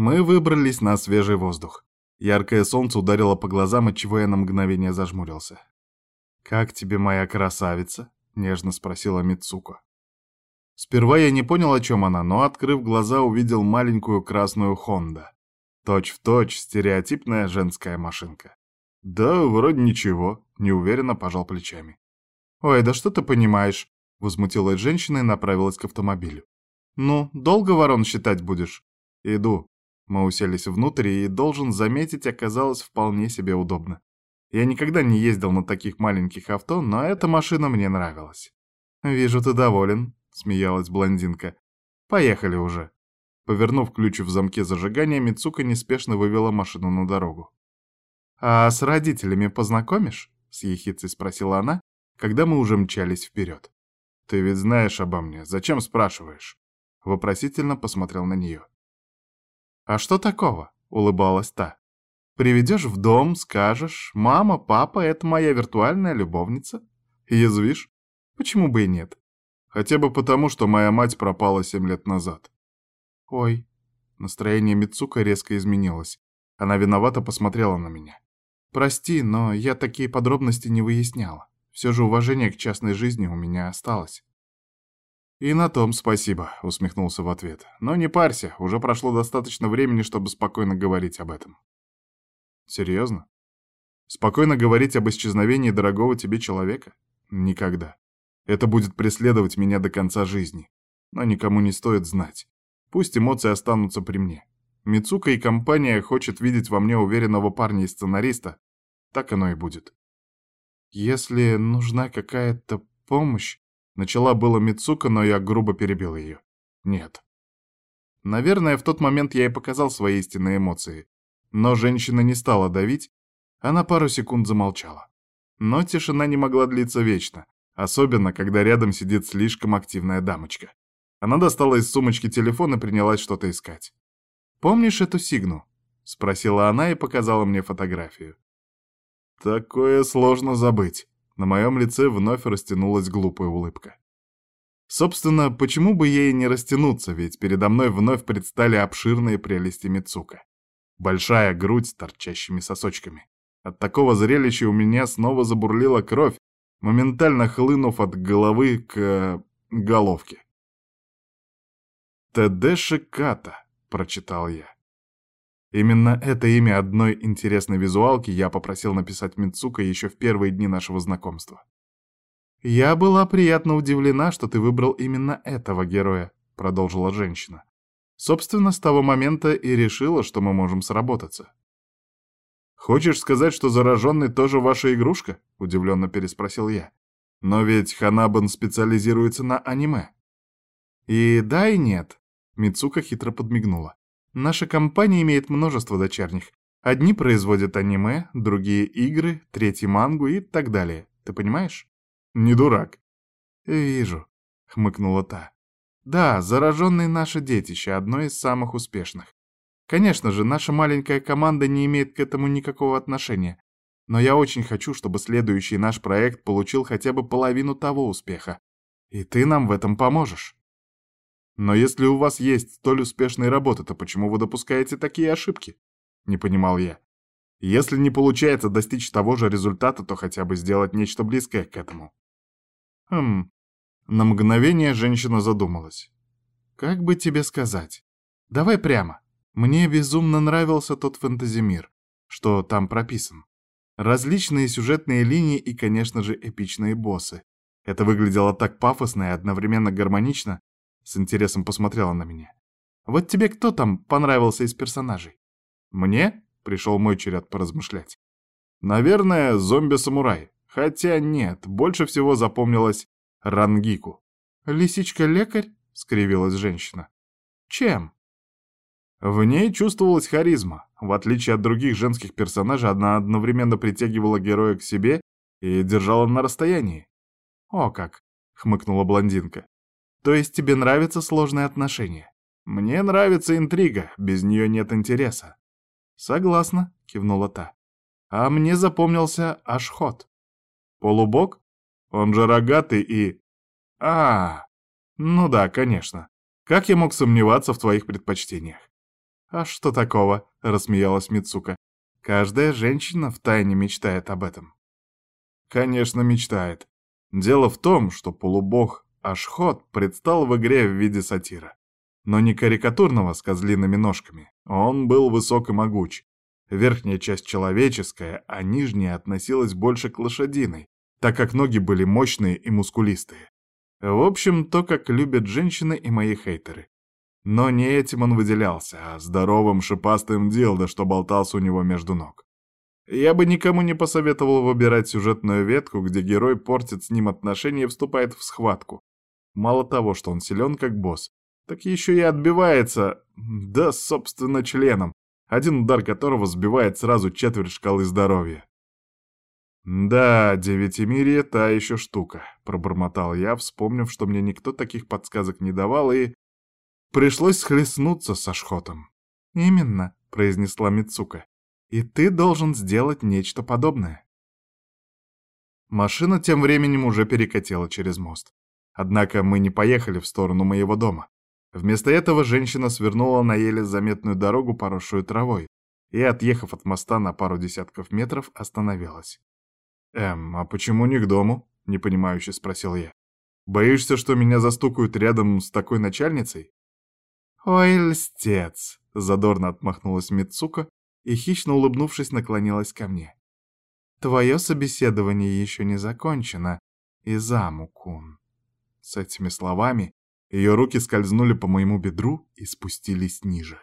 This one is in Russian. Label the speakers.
Speaker 1: Мы выбрались на свежий воздух. Яркое солнце ударило по глазам, отчего я на мгновение зажмурился. «Как тебе моя красавица?» — нежно спросила Мицуко. Сперва я не понял, о чем она, но, открыв глаза, увидел маленькую красную Хонда. Точь-в-точь стереотипная женская машинка. «Да, вроде ничего», — неуверенно пожал плечами. «Ой, да что ты понимаешь?» — возмутилась женщина и направилась к автомобилю. «Ну, долго ворон считать будешь?» «Иду». Мы уселись внутрь, и, должен заметить, оказалось вполне себе удобно. Я никогда не ездил на таких маленьких авто, но эта машина мне нравилась. «Вижу, ты доволен», смеялась блондинка. «Поехали уже». Повернув ключ в замке зажигания, Мицука неспешно вывела машину на дорогу. «А с родителями познакомишь?» — с ехицей спросила она, когда мы уже мчались вперед. «Ты ведь знаешь обо мне, зачем спрашиваешь?» Вопросительно посмотрел на нее. «А что такого?» — улыбалась та. «Приведешь в дом, скажешь, мама, папа — это моя виртуальная любовница. Язвишь? Почему бы и нет? Хотя бы потому, что моя мать пропала семь лет назад. Ой. Настроение Мицука резко изменилось. Она виновато посмотрела на меня. Прости, но я такие подробности не выясняла. Все же уважение к частной жизни у меня осталось. «И на том спасибо», — усмехнулся в ответ. «Но не парься, уже прошло достаточно времени, чтобы спокойно говорить об этом». «Серьезно? Спокойно говорить об исчезновении дорогого тебе человека? Никогда. Это будет преследовать меня до конца жизни. Но никому не стоит знать. Пусть эмоции останутся при мне. Мицука и компания хочет видеть во мне уверенного парня и сценариста. Так оно и будет. Если нужна какая-то помощь, начала было Мицука, но я грубо перебил ее. Нет. Наверное, в тот момент я и показал свои истинные эмоции. Но женщина не стала давить, она пару секунд замолчала. Но тишина не могла длиться вечно. Особенно, когда рядом сидит слишком активная дамочка. Она достала из сумочки телефон и принялась что-то искать. «Помнишь эту Сигну?» — спросила она и показала мне фотографию. «Такое сложно забыть». На моем лице вновь растянулась глупая улыбка. Собственно, почему бы ей не растянуться, ведь передо мной вновь предстали обширные прелести Мицука. Большая грудь с торчащими сосочками. От такого зрелища у меня снова забурлила кровь, моментально хлынув от головы к э, головке. «Тедеши Ката», — прочитал я. Именно это имя одной интересной визуалки я попросил написать Мицука еще в первые дни нашего знакомства. «Я была приятно удивлена, что ты выбрал именно этого героя», — продолжила женщина. «Собственно, с того момента и решила, что мы можем сработаться. «Хочешь сказать, что зараженный тоже ваша игрушка?» — удивленно переспросил я. «Но ведь Ханабан специализируется на аниме». «И да, и нет», — Мицука хитро подмигнула. «Наша компания имеет множество дочерних. Одни производят аниме, другие — игры, третьи — мангу и так далее. Ты понимаешь?» «Не дурак». «Вижу», — хмыкнула та. «Да, зараженные наше детище, одно из самых успешных. Конечно же, наша маленькая команда не имеет к этому никакого отношения. Но я очень хочу, чтобы следующий наш проект получил хотя бы половину того успеха. И ты нам в этом поможешь. Но если у вас есть столь успешные работы, то почему вы допускаете такие ошибки? Не понимал я. Если не получается достичь того же результата, то хотя бы сделать нечто близкое к этому. Хм. На мгновение женщина задумалась. Как бы тебе сказать? Давай прямо. Мне безумно нравился тот фэнтезимир, что там прописан. Различные сюжетные линии и, конечно же, эпичные боссы. Это выглядело так пафосно и одновременно гармонично. С интересом посмотрела на меня. Вот тебе кто там понравился из персонажей? Мне? Пришел мой черед поразмышлять. Наверное, зомби-самурай. Хотя нет, больше всего запомнилась Рангику. «Лисичка-лекарь?» — скривилась женщина. «Чем?» В ней чувствовалась харизма. В отличие от других женских персонажей, она одновременно притягивала героя к себе и держала на расстоянии. «О как!» — хмыкнула блондинка. «То есть тебе нравятся сложные отношения?» «Мне нравится интрига, без нее нет интереса». «Согласна», — кивнула та. «А мне запомнился Ашхот». «Полубог? Он же рогатый и...» «А, ну да, конечно. Как я мог сомневаться в твоих предпочтениях?» «А что такого?» — рассмеялась Мицука. «Каждая женщина втайне мечтает об этом». «Конечно, мечтает. Дело в том, что полубог Ашхот предстал в игре в виде сатира. Но не карикатурного с козлиными ножками. Он был высок и могуч. Верхняя часть человеческая, а нижняя относилась больше к лошадиной, так как ноги были мощные и мускулистые. В общем, то, как любят женщины и мои хейтеры. Но не этим он выделялся, а здоровым шипастым дилдо, что болтался у него между ног. Я бы никому не посоветовал выбирать сюжетную ветку, где герой портит с ним отношения и вступает в схватку. Мало того, что он силен как босс, так еще и отбивается, да, собственно, членом, один удар которого сбивает сразу четверть шкалы здоровья. «Да, девятимирие — та еще штука», — пробормотал я, вспомнив, что мне никто таких подсказок не давал, и... Пришлось схлестнуться со Шхотом. «Именно», — произнесла Мицука. «И ты должен сделать нечто подобное». Машина тем временем уже перекатила через мост. Однако мы не поехали в сторону моего дома. Вместо этого женщина свернула на еле заметную дорогу, поросшую травой, и, отъехав от моста на пару десятков метров, остановилась. «Эм, а почему не к дому?» — непонимающе спросил я. «Боишься, что меня застукают рядом с такой начальницей?» «Ой, льстец!» — задорно отмахнулась Мицука и, хищно улыбнувшись, наклонилась ко мне. «Твое собеседование еще не закончено, Изаму-кун». С этими словами ее руки скользнули по моему бедру и спустились ниже.